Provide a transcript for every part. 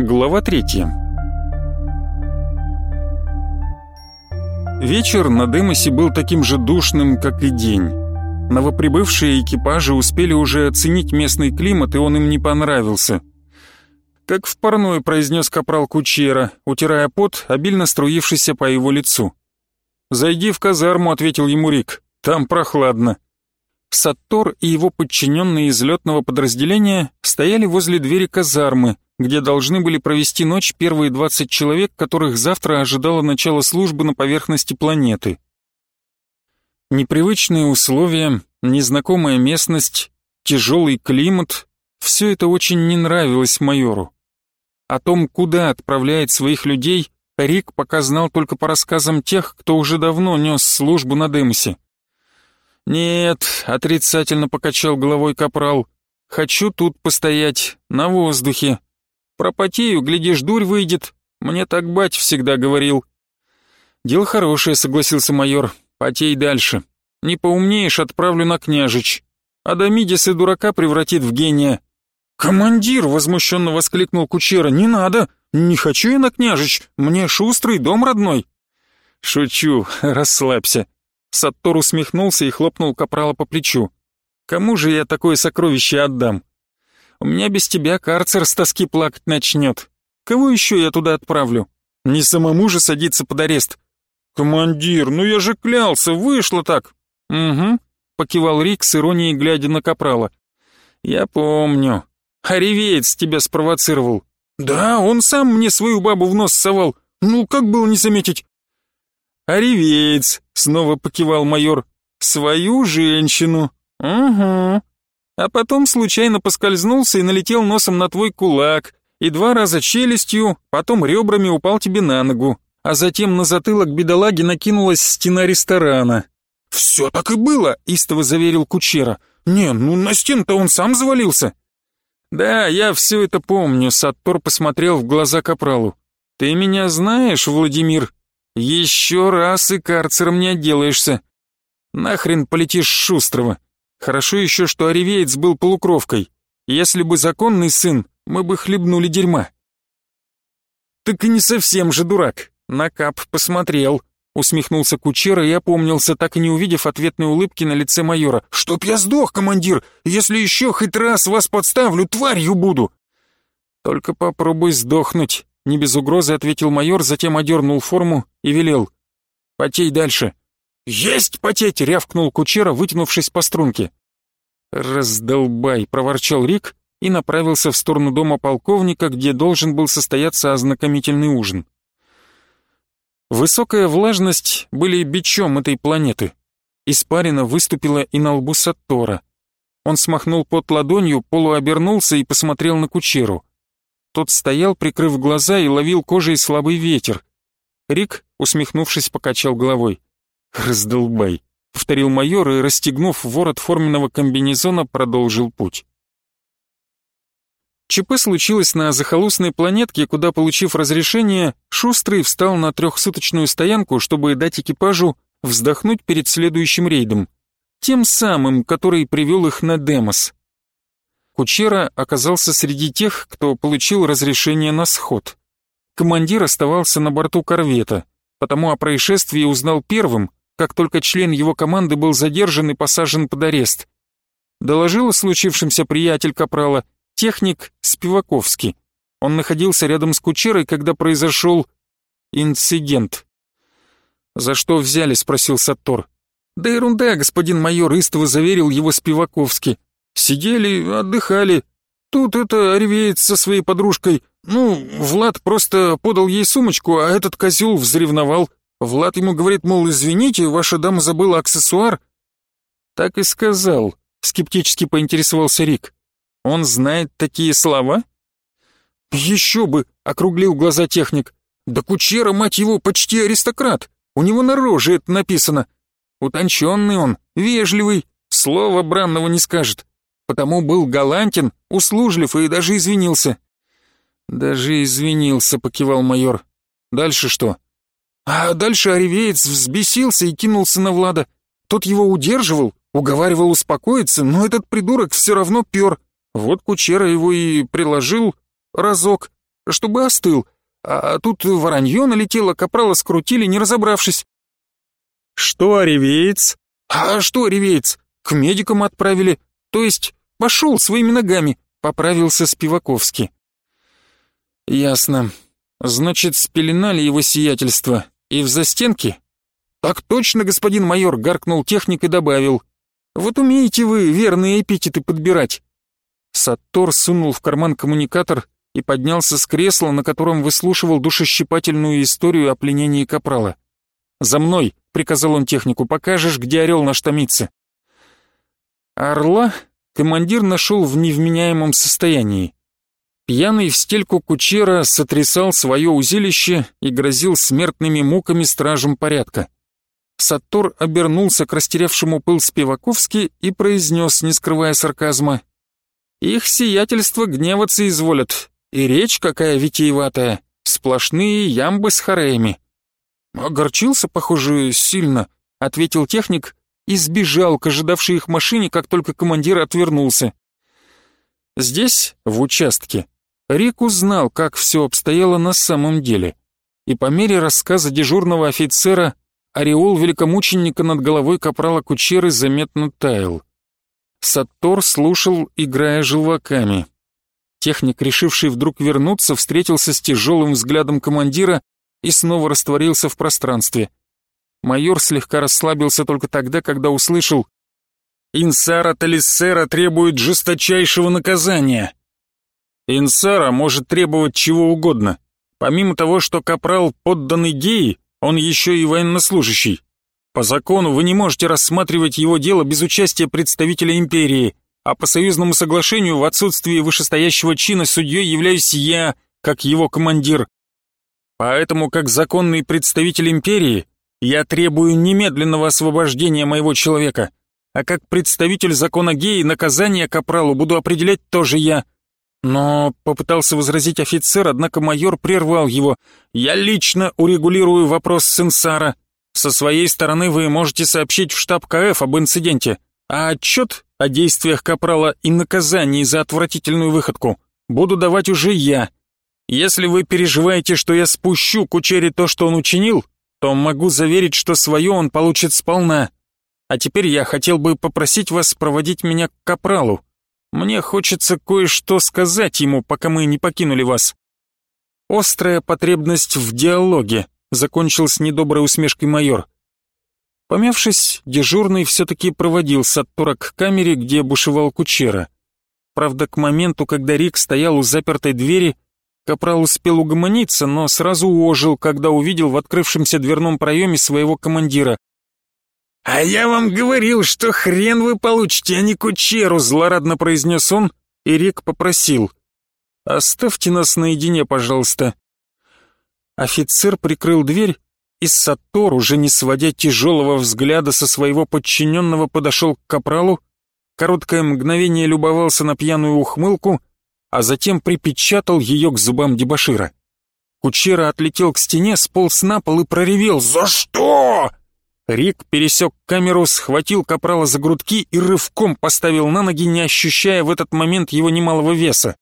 Глава третья. Вечер на Демосе был таким же душным, как и день. Новоприбывшие экипажи успели уже оценить местный климат, и он им не понравился. Как в парной произнес капрал Кучера, утирая пот, обильно струившийся по его лицу. «Зайди в казарму», — ответил ему Рик, — «там прохладно». Саттор и его подчиненные из летного подразделения стояли возле двери казармы, где должны были провести ночь первые 20 человек, которых завтра ожидало начало службы на поверхности планеты. Непривычные условия, незнакомая местность, тяжелый климат — все это очень не нравилось майору. О том, куда отправляет своих людей, Рик пока знал только по рассказам тех, кто уже давно нес службу на Демосе. «Нет», — отрицательно покачал головой капрал, — «хочу тут постоять, на воздухе. Пропотею, глядишь, дурь выйдет. Мне так бать всегда говорил». «Дело хорошее», — согласился майор, — «потей дальше. Не поумнеешь, отправлю на княжич. Адамидис и дурака превратит в гения». «Командир!» — возмущенно воскликнул Кучера. «Не надо! Не хочу я на княжич! Мне шустрый дом родной!» «Шучу, расслабься!» Саттор усмехнулся и хлопнул капрала по плечу. «Кому же я такое сокровище отдам? У меня без тебя карцер с тоски плакать начнет. Кого еще я туда отправлю? Не самому же садиться под арест». «Командир, ну я же клялся, вышло так!» «Угу», — покивал Рик с иронией, глядя на капрала. «Я помню. А ревеец тебя спровоцировал». «Да, он сам мне свою бабу в нос совал. Ну, как было не заметить?» «Оревеец», — снова покивал майор, — «свою женщину». «Угу». А потом случайно поскользнулся и налетел носом на твой кулак, и два раза челюстью, потом ребрами упал тебе на ногу, а затем на затылок бедолаги накинулась стена ресторана. «Все так и было», — истово заверил Кучера. «Не, ну на стену-то он сам завалился». «Да, я все это помню», — Саттор посмотрел в глаза Капралу. «Ты меня знаешь, Владимир?» Еще раз и карцером не отделаешься. Нахрен полетишь шустрого. Хорошо еще, что Оревеец был полукровкой. Если бы законный сын, мы бы хлебнули дерьма. Так и не совсем же дурак. На кап посмотрел. Усмехнулся Кучера и опомнился, так и не увидев ответной улыбки на лице майора. «Чтоб я сдох, командир! Если еще хоть раз вас подставлю, тварью буду!» «Только попробуй сдохнуть», не без угрозы ответил майор, затем одернул форму и велел. «Потей дальше». «Есть потеть!» — рявкнул кучера, вытянувшись по струнке. «Раздолбай!» — проворчал Рик и направился в сторону дома полковника, где должен был состояться ознакомительный ужин. Высокая влажность были бичом этой планеты. Испарина выступила и на лбу Саттора. Он смахнул пот ладонью, полуобернулся и посмотрел на кучеру. Тот стоял, прикрыв глаза, и ловил кожей слабый ветер. Рик, усмехнувшись, покачал головой. «Раздолбай», — повторил майор и, расстегнув ворот форменного комбинезона, продолжил путь. ЧП случилось на захолустной планетке, куда, получив разрешение, Шустрый встал на трехсуточную стоянку, чтобы дать экипажу вздохнуть перед следующим рейдом. Тем самым, который привел их на Демос. Кучера оказался среди тех, кто получил разрешение на сход. Командир оставался на борту корвета, потому о происшествии узнал первым, как только член его команды был задержан и посажен под арест. Доложил о случившемся приятель Капрала, техник Спиваковский. Он находился рядом с Кучерой, когда произошел инцидент. «За что взяли?» — спросил Саттор. «Да ерунда, господин майор», — истово заверил его Спиваковский. Сидели, отдыхали. Тут это ревеет со своей подружкой. Ну, Влад просто подал ей сумочку, а этот козел взревновал. Влад ему говорит, мол, извините, ваша дама забыла аксессуар. Так и сказал, скептически поинтересовался Рик. Он знает такие слова? Еще бы, округлил глаза техник. Да кучера, мать его, почти аристократ. У него на роже это написано. Утонченный он, вежливый, слова бранного не скажет потому был галантен, услужлив и даже извинился. «Даже извинился», — покивал майор. «Дальше что?» А дальше Оревеец взбесился и кинулся на Влада. Тот его удерживал, уговаривал успокоиться, но этот придурок все равно пер. Вот Кучера его и приложил разок. чтобы остыл. А тут воронье налетело, капрала скрутили, не разобравшись. Что, ревеец? А что, ревеец? К медикам отправили. То есть пошел своими ногами, поправился Спиваковский. Ясно. Значит, спеленали его сиятельство. И в застенке? Так точно, господин майор, гаркнул техник и добавил. Вот умеете вы верные эпитеты подбирать. Саттор сунул в карман коммуникатор и поднялся с кресла, на котором выслушивал душещипательную историю о пленении Капрала. «За мной!» — приказал он технику. «Покажешь, где орел наш томится». Орла командир нашел в невменяемом состоянии. Пьяный в стельку кучера сотрясал свое узилище и грозил смертными муками стражам порядка. Саттор обернулся к растерявшему пыл Спиваковски и произнес, не скрывая сарказма, «Их сиятельство гневаться изволят, и речь какая витиеватая, сплошные ямбы с хореями». «Огорчился, похоже, сильно», — ответил техник и сбежал к ожидавшей их машине, как только командир отвернулся. Здесь, в участке, Рик узнал, как все обстояло на самом деле, и по мере рассказа дежурного офицера ореол великомученика над головой капрала Кучеры заметно таял. Саттор слушал, играя желваками. Техник, решивший вдруг вернуться, встретился с тяжелым взглядом командира и снова растворился в пространстве. Майор слегка расслабился только тогда, когда услышал «Инсара Талиссера требует жесточайшего наказания». Инсара может требовать чего угодно. Помимо того, что капрал подданный геи, он еще и военнослужащий. По закону вы не можете рассматривать его дело без участия представителя империи, а по союзному соглашению в отсутствии вышестоящего чина судьей являюсь я, как его командир. Поэтому, как законный представитель империи, я требую немедленного освобождения моего человека, а как представитель закона геи наказание капралу буду определять тоже я. Но попытался возразить офицер, однако майор прервал его. Я лично урегулирую вопрос Сенсара. Со своей стороны вы можете сообщить в штаб КФ об инциденте, а отчет о действиях капрала и наказании за отвратительную выходку буду давать уже я. Если вы переживаете, что я спущу кучере то, что он учинил, то могу заверить, что свое он получит сполна. А теперь я хотел бы попросить вас проводить меня к капралу. Мне хочется кое-что сказать ему, пока мы не покинули вас. Острая потребность в диалоге, закончил с недоброй усмешкой майор. Помявшись, дежурный все-таки проводил Саттора к камере, где бушевал кучера. Правда, к моменту, когда Рик стоял у запертой двери, Капрал успел угомониться, но сразу ожил, когда увидел в открывшемся дверном проеме своего командира. «А я вам говорил, что хрен вы получите, а не кучеру!» злорадно произнес он, и Рик попросил. «Оставьте нас наедине, пожалуйста». Офицер прикрыл дверь, и Сатор, уже не сводя тяжелого взгляда со своего подчиненного, подошел к капралу, короткое мгновение любовался на пьяную ухмылку, а затем припечатал ее к зубам дебошира. Кучера отлетел к стене, сполз на пол и проревел «За что?». Рик пересек камеру, схватил капрала за грудки и рывком поставил на ноги, не ощущая в этот момент его немалого веса.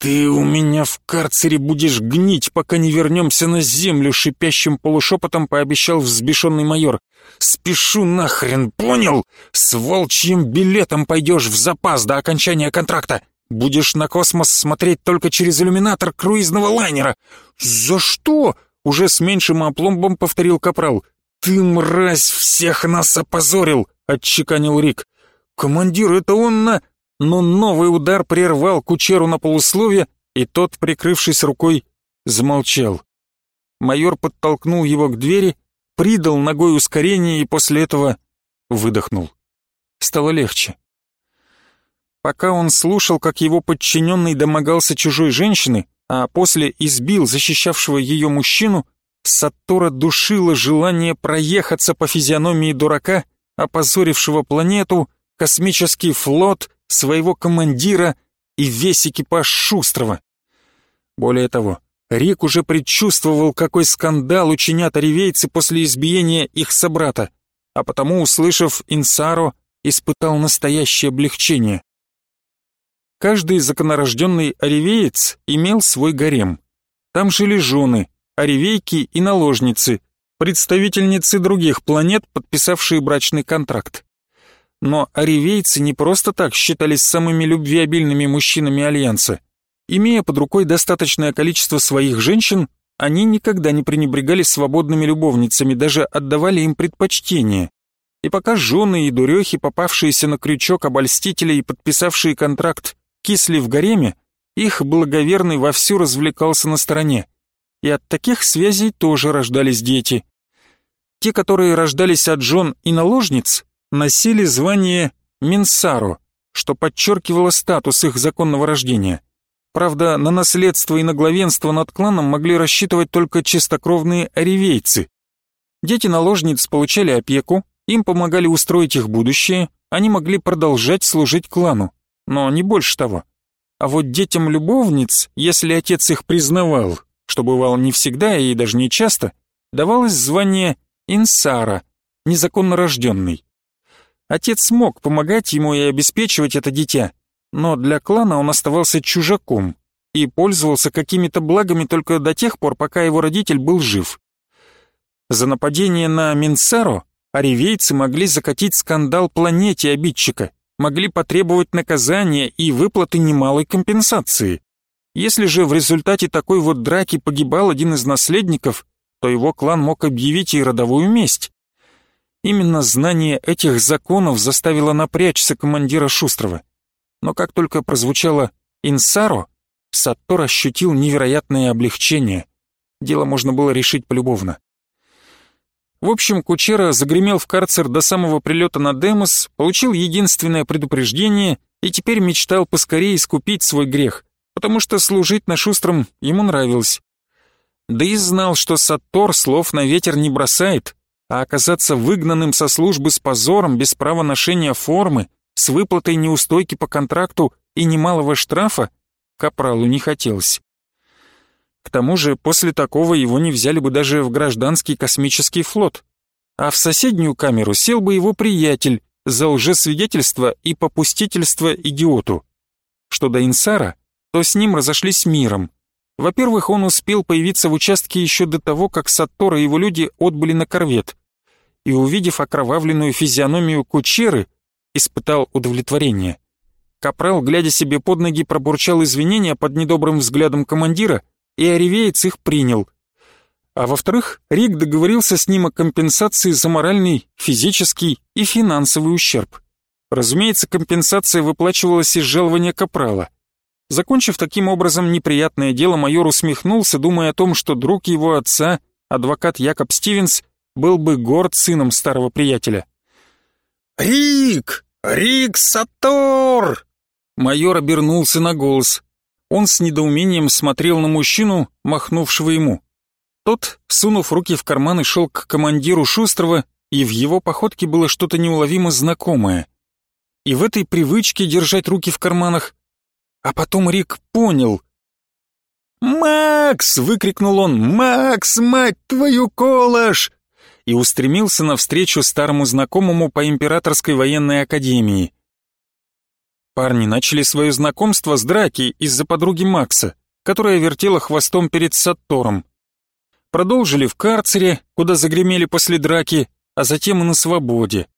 «Ты у меня в карцере будешь гнить, пока не вернемся на землю», шипящим полушепотом пообещал взбешенный майор. «Спешу нахрен, понял? С волчьим билетом пойдешь в запас до окончания контракта. Будешь на космос смотреть только через иллюминатор круизного лайнера». «За что?» — уже с меньшим опломбом повторил Капрал. «Ты, мразь, всех нас опозорил!» — отчеканил Рик. «Командир, это он на...» Но новый удар прервал кучеру на полусловие, и тот, прикрывшись рукой, замолчал. Майор подтолкнул его к двери, придал ногой ускорение и после этого выдохнул. Стало легче. Пока он слушал, как его подчиненный домогался чужой женщины, а после избил защищавшего ее мужчину, Саттора душило желание проехаться по физиономии дурака, опозорившего планету, космический флот, своего командира и весь экипаж Шустрого. Более того, Рик уже предчувствовал, какой скандал учинят оревейцы после избиения их собрата, а потому, услышав Инсаро, испытал настоящее облегчение. каждый законорожденный оревеец имел свой гарем. Там жили жены, оревейки и наложницы, представительницы других планет, подписавшие брачный контракт. Но оревейцы не просто так считались самыми любвеобильными мужчинами Альянса. Имея под рукой достаточное количество своих женщин, они никогда не пренебрегали свободными любовницами, даже отдавали им предпочтение. И пока жены и дурехи, попавшиеся на крючок обольстителя и подписавшие контракт, кисли в гареме, их благоверный вовсю развлекался на стороне. И от таких связей тоже рождались дети. Те, которые рождались от жен и наложниц, носили звание Минсару, что подчеркивало статус их законного рождения. Правда, на наследство и на главенство над кланом могли рассчитывать только чистокровные оревейцы. Дети наложниц получали опеку, им помогали устроить их будущее, они могли продолжать служить клану, но не больше того. А вот детям любовниц, если отец их признавал, что бывало не всегда и даже не часто, давалось звание инсара, незаконно рожденный. Отец мог помогать ему и обеспечивать это дитя, но для клана он оставался чужаком и пользовался какими-то благами только до тех пор, пока его родитель был жив. За нападение на Минсаро оревейцы могли закатить скандал планете обидчика, могли потребовать наказания и выплаты немалой компенсации. Если же в результате такой вот драки погибал один из наследников, то его клан мог объявить и родовую месть. Именно знание этих законов заставило напрячься командира Шустрова. Но как только прозвучало «Инсаро», Саттор ощутил невероятное облегчение. Дело можно было решить полюбовно. В общем, Кучера загремел в карцер до самого прилета на Демос, получил единственное предупреждение и теперь мечтал поскорее искупить свой грех, потому что служить на Шустром ему нравилось. Да и знал, что Саттор слов на ветер не бросает, а оказаться выгнанным со службы с позором, без права ношения формы, с выплатой неустойки по контракту и немалого штрафа, Капралу не хотелось. К тому же после такого его не взяли бы даже в гражданский космический флот, а в соседнюю камеру сел бы его приятель за лжесвидетельство и попустительство идиоту. Что до Инсара, то с ним разошлись миром. Во-первых, он успел появиться в участке еще до того, как Саттор и его люди отбыли на корвет, и, увидев окровавленную физиономию Кучеры, испытал удовлетворение. Капрал, глядя себе под ноги, пробурчал извинения под недобрым взглядом командира, и Оревеец их принял. А во-вторых, Рик договорился с ним о компенсации за моральный, физический и финансовый ущерб. Разумеется, компенсация выплачивалась из жалования Капрала. Закончив таким образом неприятное дело, майор усмехнулся, думая о том, что друг его отца, адвокат Якоб Стивенс, был бы горд сыном старого приятеля. «Рик! Рик Сатор!» Майор обернулся на голос. Он с недоумением смотрел на мужчину, махнувшего ему. Тот, сунув руки в карманы, шел к командиру Шустрого, и в его походке было что-то неуловимо знакомое. И в этой привычке держать руки в карманах а потом Рик понял. «Макс!» — выкрикнул он. «Макс, мать твою, колош!» И устремился навстречу старому знакомому по Императорской военной академии. Парни начали свое знакомство с драки из-за подруги Макса, которая вертела хвостом перед Саттором. Продолжили в карцере, куда загремели после драки, а затем и на свободе.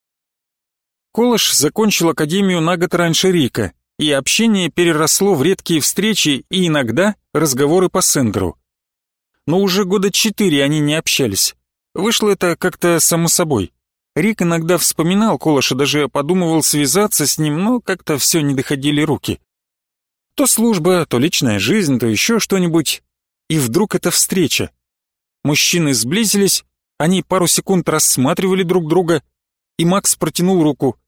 Колыш закончил академию на год раньше Рика, и общение переросло в редкие встречи и иногда разговоры по сендеру. Но уже года четыре они не общались. Вышло это как-то само собой. Рик иногда вспоминал Колоша, даже подумывал связаться с ним, но как-то все не доходили руки. То служба, то личная жизнь, то еще что-нибудь. И вдруг эта встреча. Мужчины сблизились, они пару секунд рассматривали друг друга, и Макс протянул руку.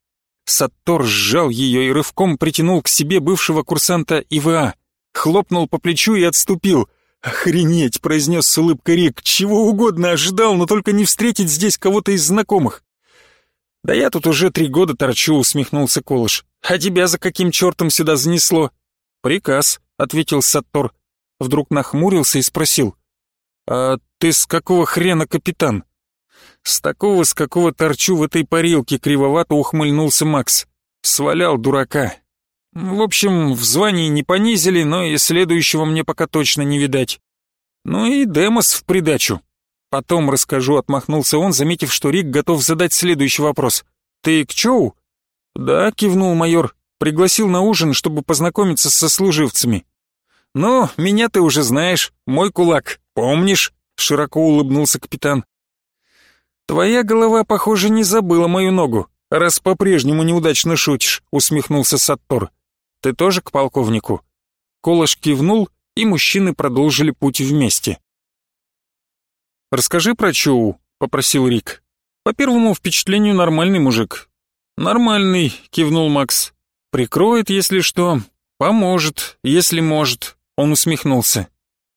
Саттор сжал ее и рывком притянул к себе бывшего курсанта ИВА, хлопнул по плечу и отступил. «Охренеть!» — произнес с улыбкой Рик. «Чего угодно ожидал, но только не встретить здесь кого-то из знакомых». «Да я тут уже три года торчу», — усмехнулся Колыш. «А тебя за каким чертом сюда занесло?» «Приказ», — ответил Саттор. Вдруг нахмурился и спросил. «А ты с какого хрена капитан?» С такого, с какого торчу в этой парилке, кривовато ухмыльнулся Макс. Свалял дурака. В общем, в звании не понизили, но и следующего мне пока точно не видать. Ну и Демос в придачу. Потом расскажу, отмахнулся он, заметив, что Рик готов задать следующий вопрос. Ты к Чоу? Да, кивнул майор. Пригласил на ужин, чтобы познакомиться со служивцами. Ну, меня ты уже знаешь, мой кулак, помнишь? Широко улыбнулся капитан. Твоя голова, похоже, не забыла мою ногу, раз по-прежнему неудачно шутишь, усмехнулся Саттор. Ты тоже к полковнику? Колош кивнул, и мужчины продолжили путь вместе. «Расскажи про Чоу», — попросил Рик. «По первому впечатлению нормальный мужик». «Нормальный», — кивнул Макс. «Прикроет, если что. Поможет, если может», — он усмехнулся.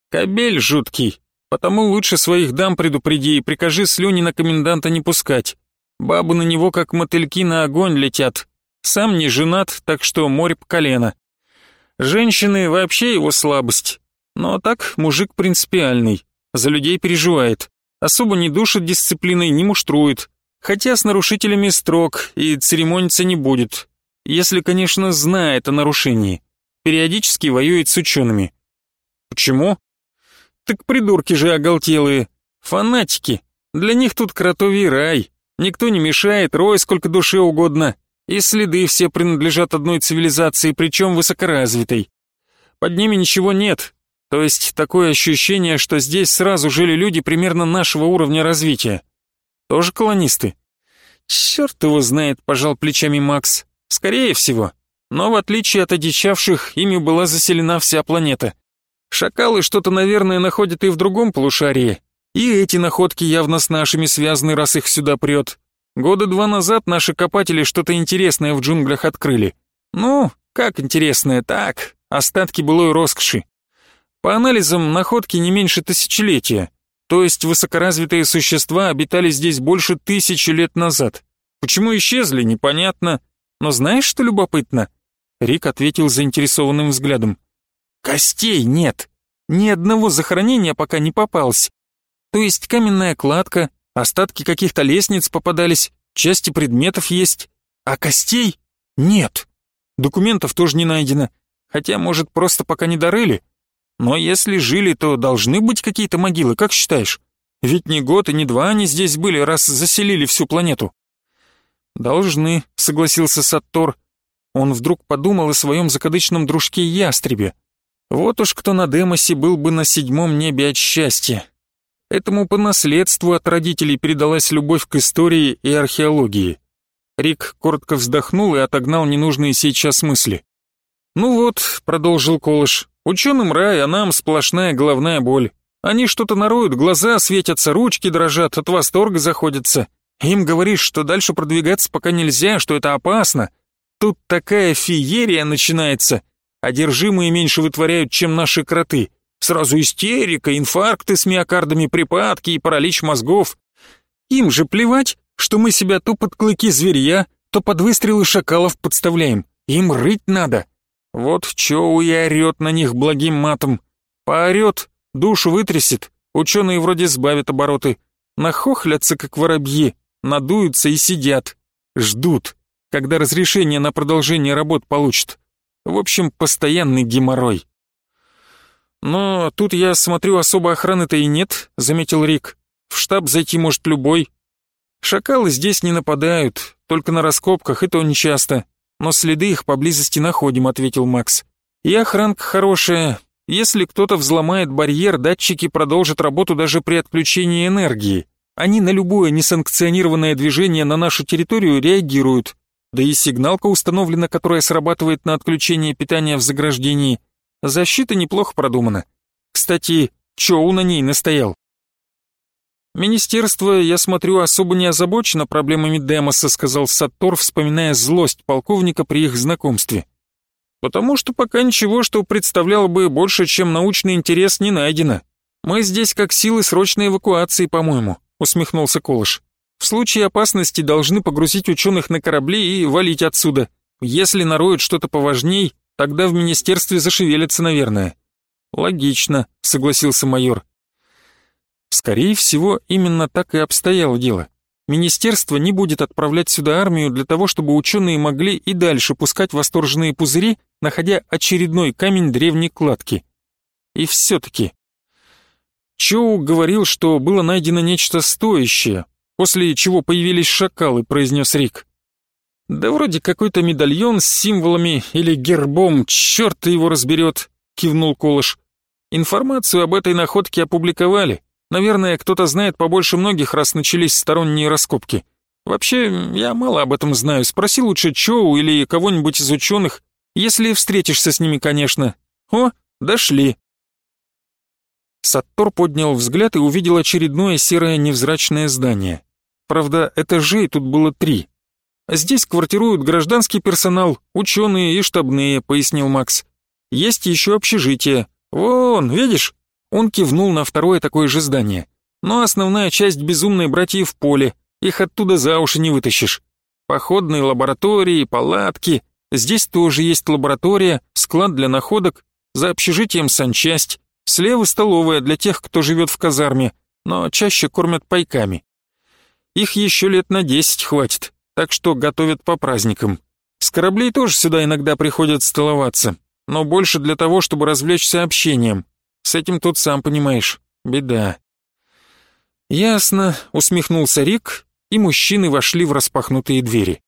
«Кобель жуткий, потому лучше своих дам предупреди и прикажи слюни на коменданта не пускать. Бабы на него как мотыльки на огонь летят. Сам не женат, так что море по колено. Женщины вообще его слабость. Но так мужик принципиальный, за людей переживает. Особо не душит дисциплиной, не муштрует. Хотя с нарушителями строг и церемониться не будет. Если, конечно, знает о нарушении. Периодически воюет с учеными. Почему? Так придурки же оголтелые. Фанатики. Для них тут кротовий рай. Никто не мешает, рой сколько душе угодно. И следы все принадлежат одной цивилизации, причем высокоразвитой. Под ними ничего нет, то есть такое ощущение, что здесь сразу жили люди примерно нашего уровня развития. Тоже колонисты? Черт его знает, пожал плечами Макс. Скорее всего. Но в отличие от одичавших, ими была заселена вся планета. Шакалы что-то, наверное, находят и в другом полушарии. И эти находки явно с нашими связаны, раз их сюда прет. Года два назад наши копатели что-то интересное в джунглях открыли. Ну, как интересное, так, остатки былой роскоши. По анализам, находки не меньше тысячелетия. То есть высокоразвитые существа обитали здесь больше тысячи лет назад. Почему исчезли, непонятно. Но знаешь, что любопытно? Рик ответил заинтересованным взглядом. Костей нет. Ни одного захоронения пока не попалось. То есть каменная кладка, Остатки каких-то лестниц попадались, части предметов есть, а костей нет. Документов тоже не найдено, хотя, может, просто пока не дорыли. Но если жили, то должны быть какие-то могилы, как считаешь? Ведь не год и не два они здесь были, раз заселили всю планету. Должны, согласился Саттор. Он вдруг подумал о своем закадычном дружке Ястребе. Вот уж кто на Демосе был бы на седьмом небе от счастья. Этому по наследству от родителей передалась любовь к истории и археологии. Рик коротко вздохнул и отогнал ненужные сейчас мысли. «Ну вот», — продолжил Колыш, — «ученым рай, а нам сплошная головная боль. Они что-то нароют, глаза светятся, ручки дрожат, от восторга заходятся. Им говоришь, что дальше продвигаться пока нельзя, что это опасно. Тут такая феерия начинается. Одержимые меньше вытворяют, чем наши кроты. Сразу истерика, инфаркты с миокардами, припадки и паралич мозгов. Им же плевать, что мы себя то под клыки зверья, то под выстрелы шакалов подставляем. Им рыть надо. Вот Чоу и орет на них благим матом. Поорет, душу вытрясет, ученые вроде сбавят обороты. Нахохлятся, как воробьи, надуются и сидят. Ждут, когда разрешение на продолжение работ получат. В общем, постоянный геморрой. «Но тут я смотрю, особо охраны-то и нет», — заметил Рик. «В штаб зайти может любой». «Шакалы здесь не нападают, только на раскопках, и то нечасто. Но следы их поблизости находим», — ответил Макс. «И охранка хорошая. Если кто-то взломает барьер, датчики продолжат работу даже при отключении энергии. Они на любое несанкционированное движение на нашу территорию реагируют. Да и сигналка установлена, которая срабатывает на отключение питания в заграждении — Защита неплохо продумана. Кстати, Чоу на ней настоял. «Министерство, я смотрю, особо не озабочено проблемами Демоса», сказал Саттор, вспоминая злость полковника при их знакомстве. «Потому что пока ничего, что представляло бы больше, чем научный интерес, не найдено. Мы здесь как силы срочной эвакуации, по-моему», усмехнулся Колыш. «В случае опасности должны погрузить ученых на корабли и валить отсюда. Если нароют что-то поважней, Тогда в министерстве зашевелятся, наверное. Логично, согласился майор. Скорее всего, именно так и обстояло дело. министерство не будет отправлять сюда армию для того, чтобы ученые могли и дальше пускать восторженные пузыри, находя очередной камень древней кладки. И все-таки... Чоу говорил, что было найдено нечто стоящее, после чего появились шакалы, произнес Рик. Да вроде какой-то медальон с символами или гербом, черт его разберет, кивнул Колыш. Информацию об этой находке опубликовали. Наверное, кто-то знает побольше многих, раз начались сторонние раскопки. Вообще, я мало об этом знаю. Спроси лучше Чоу или кого-нибудь из ученых, если встретишься с ними, конечно. О, дошли. Саттор поднял взгляд и увидел очередное серое невзрачное здание. Правда, этажей тут было три. Здесь квартируют гражданский персонал, ученые и штабные, пояснил Макс. Есть еще общежитие. Вон, видишь? Он кивнул на второе такое же здание. Но основная часть безумной братьев в поле, их оттуда за уши не вытащишь. Походные лаборатории, палатки. Здесь тоже есть лаборатория, склад для находок, за общежитием санчасть. Слева столовая для тех, кто живет в казарме, но чаще кормят пайками. Их еще лет на десять хватит, так что готовят по праздникам. С кораблей тоже сюда иногда приходят столоваться, но больше для того, чтобы развлечься общением, с этим тут, сам понимаешь, беда. Ясно, усмехнулся Рик, и мужчины вошли в распахнутые двери.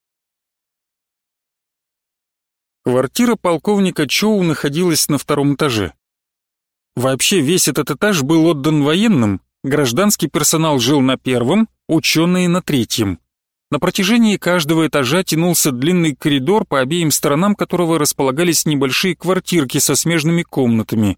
Квартира полковника Чоу находилась на втором этаже. Вообще весь этот этаж был отдан военным, гражданский персонал жил на первом, ученые на третьем. На протяжении каждого этажа тянулся длинный коридор, по обеим сторонам которого располагались небольшие квартирки со смежными комнатами.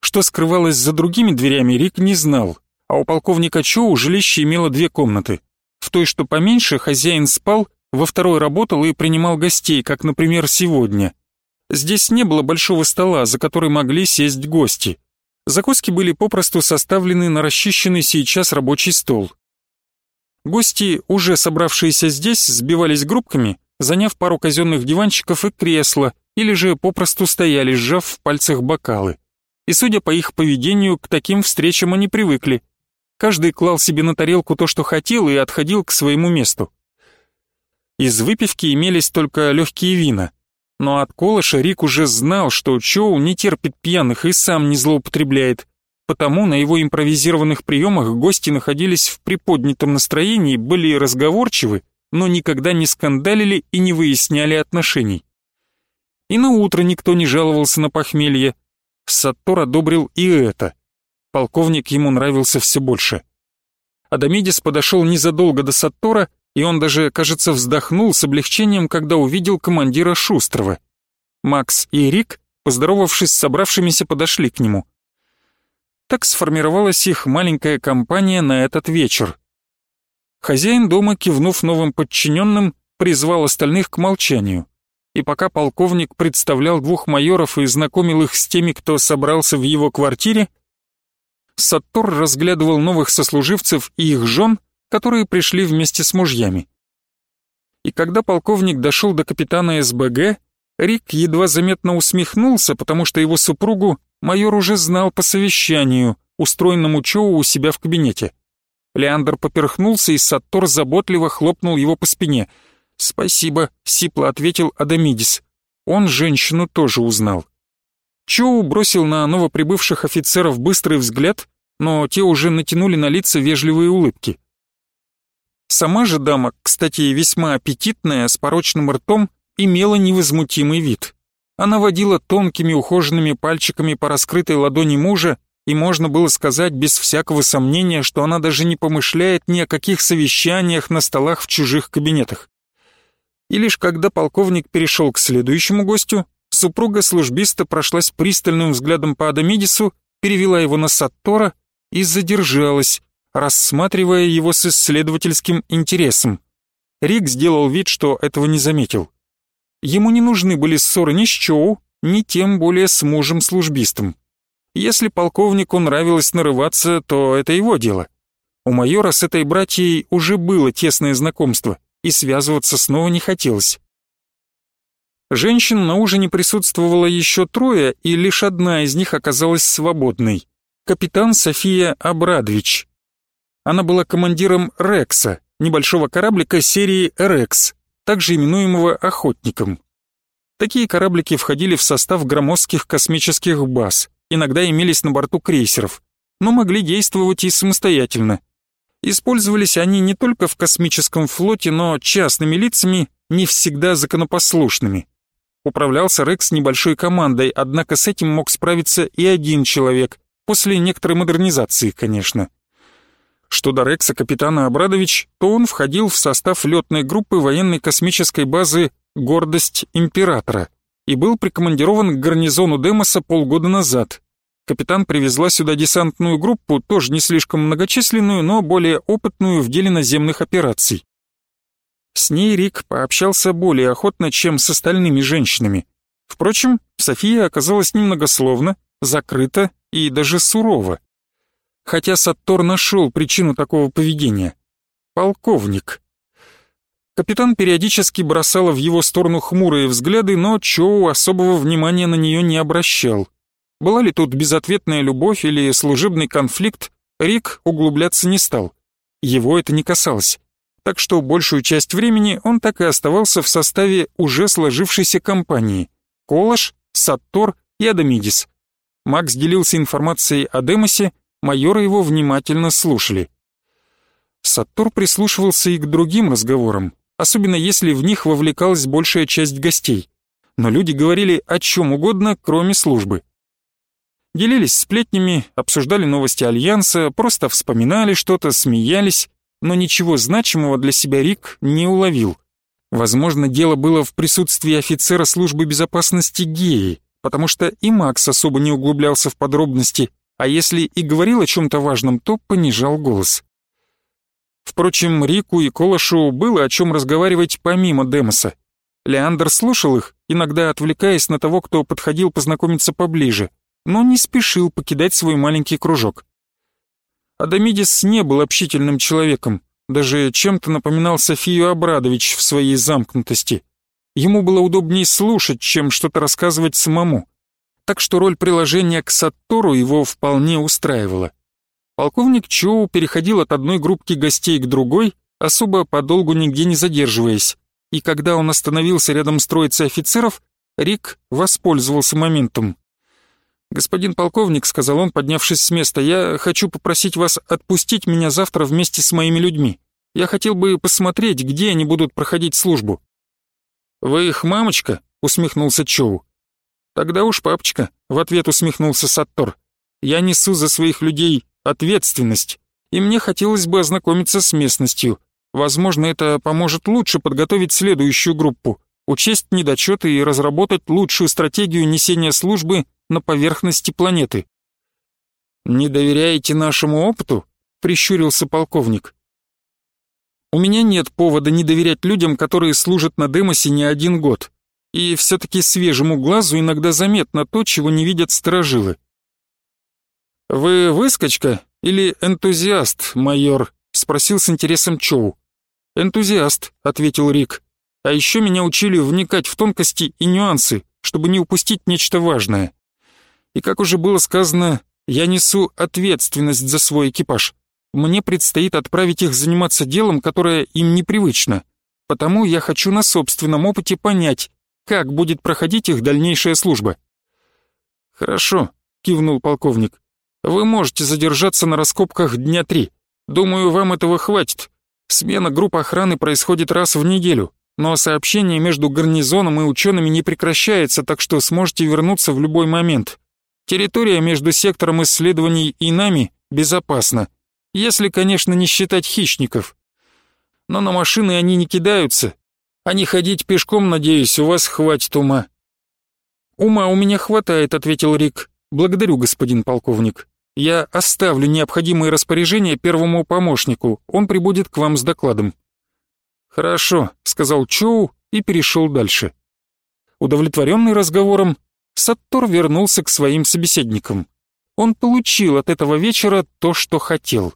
Что скрывалось за другими дверями, Рик не знал, а у полковника Чоу жилище имело две комнаты. В той, что поменьше, хозяин спал, во второй работал и принимал гостей, как, например, сегодня. Здесь не было большого стола, за который могли сесть гости. Закуски были попросту составлены на расчищенный сейчас рабочий стол. Гости, уже собравшиеся здесь, сбивались группками, заняв пару казенных диванчиков и кресла, или же попросту стояли, сжав в пальцах бокалы и, судя по их поведению, к таким встречам они привыкли. Каждый клал себе на тарелку то, что хотел, и отходил к своему месту. Из выпивки имелись только легкие вина, но от колыша Рик уже знал, что Чоу не терпит пьяных и сам не злоупотребляет, потому на его импровизированных приемах гости находились в приподнятом настроении, были разговорчивы, но никогда не скандалили и не выясняли отношений. И на утро никто не жаловался на похмелье, Саттор одобрил и это. Полковник ему нравился все больше. Адамидис подошел незадолго до Саттора, и он даже, кажется, вздохнул с облегчением, когда увидел командира Шустрова. Макс и Рик, поздоровавшись с собравшимися, подошли к нему. Так сформировалась их маленькая компания на этот вечер. Хозяин дома, кивнув новым подчиненным, призвал остальных к молчанию и пока полковник представлял двух майоров и знакомил их с теми, кто собрался в его квартире, Саттор разглядывал новых сослуживцев и их жен, которые пришли вместе с мужьями. И когда полковник дошел до капитана СБГ, Рик едва заметно усмехнулся, потому что его супругу майор уже знал по совещанию, устроенному Чоу у себя в кабинете. Леандр поперхнулся, и Саттор заботливо хлопнул его по спине — «Спасибо», — сипло ответил Адамидис. Он женщину тоже узнал. Чоу бросил на новоприбывших офицеров быстрый взгляд, но те уже натянули на лица вежливые улыбки. Сама же дама, кстати, весьма аппетитная, с порочным ртом, имела невозмутимый вид. Она водила тонкими ухоженными пальчиками по раскрытой ладони мужа, и можно было сказать без всякого сомнения, что она даже не помышляет ни о каких совещаниях на столах в чужих кабинетах и лишь когда полковник перешел к следующему гостю, супруга службиста прошлась пристальным взглядом по Адамидису, перевела его на Саттора и задержалась, рассматривая его с исследовательским интересом. Рик сделал вид, что этого не заметил. Ему не нужны были ссоры ни с Чоу, ни тем более с мужем-службистом. Если полковнику нравилось нарываться, то это его дело. У майора с этой братьей уже было тесное знакомство и связываться снова не хотелось. Женщин на ужине присутствовало еще трое, и лишь одна из них оказалась свободной. Капитан София Абрадович. Она была командиром «Рекса», небольшого кораблика серии «Рекс», также именуемого «Охотником». Такие кораблики входили в состав громоздких космических баз, иногда имелись на борту крейсеров, но могли действовать и самостоятельно. Использовались они не только в космическом флоте, но частными лицами, не всегда законопослушными. Управлялся Рекс небольшой командой, однако с этим мог справиться и один человек, после некоторой модернизации, конечно. Что до Рекса капитана Абрадович, то он входил в состав летной группы военной космической базы «Гордость Императора» и был прикомандирован к гарнизону Демоса полгода назад. Капитан привезла сюда десантную группу, тоже не слишком многочисленную, но более опытную в деле наземных операций. С ней Рик пообщался более охотно, чем с остальными женщинами. Впрочем, София оказалась немногословна, закрыта и даже сурова. Хотя Саттор нашел причину такого поведения. Полковник. Капитан периодически бросала в его сторону хмурые взгляды, но Чоу особого внимания на нее не обращал. Была ли тут безответная любовь или служебный конфликт, Рик углубляться не стал. Его это не касалось так что большую часть времени он так и оставался в составе уже сложившейся компании — Колаш, Саттор и Адамидис. Макс делился информацией о Демосе, майоры его внимательно слушали. Саттор прислушивался и к другим разговорам, особенно если в них вовлекалась большая часть гостей. Но люди говорили о чем угодно, кроме службы. Делились сплетнями, обсуждали новости Альянса, просто вспоминали что-то, смеялись, но ничего значимого для себя Рик не уловил. Возможно, дело было в присутствии офицера службы безопасности Геи, потому что и Макс особо не углублялся в подробности, а если и говорил о чем-то важном, то понижал голос. Впрочем, Рику и Колошу было о чем разговаривать помимо Демоса. Леандр слушал их, иногда отвлекаясь на того, кто подходил познакомиться поближе, но не спешил покидать свой маленький кружок. Адамидис не был общительным человеком, даже чем-то напоминал Софию Абрадович в своей замкнутости. Ему было удобнее слушать, чем что-то рассказывать самому. Так что роль приложения к Саттору его вполне устраивала. Полковник Чоу переходил от одной группки гостей к другой, особо подолгу нигде не задерживаясь, и когда он остановился рядом с троицей офицеров, Рик воспользовался моментом. «Господин полковник», — сказал он, поднявшись с места, — «я хочу попросить вас отпустить меня завтра вместе с моими людьми. Я хотел бы посмотреть, где они будут проходить службу». «Вы их мамочка?» — усмехнулся Чоу. «Тогда уж папочка», — в ответ усмехнулся Саттор. «Я несу за своих людей ответственность, и мне хотелось бы ознакомиться с местностью. Возможно, это поможет лучше подготовить следующую группу, учесть недочеты и разработать лучшую стратегию несения службы на поверхности планеты. «Не доверяете нашему опыту?» — прищурился полковник. «У меня нет повода не доверять людям, которые служат на Демосе не один год. И все-таки свежему глазу иногда заметно то, чего не видят сторожилы». «Вы выскочка или энтузиаст, майор?» — спросил с интересом Чоу. «Энтузиаст», — ответил Рик. «А еще меня учили вникать в тонкости и нюансы, чтобы не упустить нечто важное. И как уже было сказано, я несу ответственность за свой экипаж. Мне предстоит отправить их заниматься делом, которое им непривычно. Потому я хочу на собственном опыте понять, как будет проходить их дальнейшая служба. «Хорошо», — кивнул полковник. «Вы можете задержаться на раскопках дня три. Думаю, вам этого хватит. Смена групп охраны происходит раз в неделю, но сообщение между гарнизоном и учеными не прекращается, так что сможете вернуться в любой момент. Территория между сектором исследований и нами безопасна, если, конечно, не считать хищников. Но на машины они не кидаются, а не ходить пешком, надеюсь, у вас хватит ума». «Ума у меня хватает», — ответил Рик. «Благодарю, господин полковник. Я оставлю необходимые распоряжения первому помощнику, он прибудет к вам с докладом». «Хорошо», — сказал Чоу и перешел дальше. Удовлетворенный разговором, Саттор вернулся к своим собеседникам. Он получил от этого вечера то, что хотел.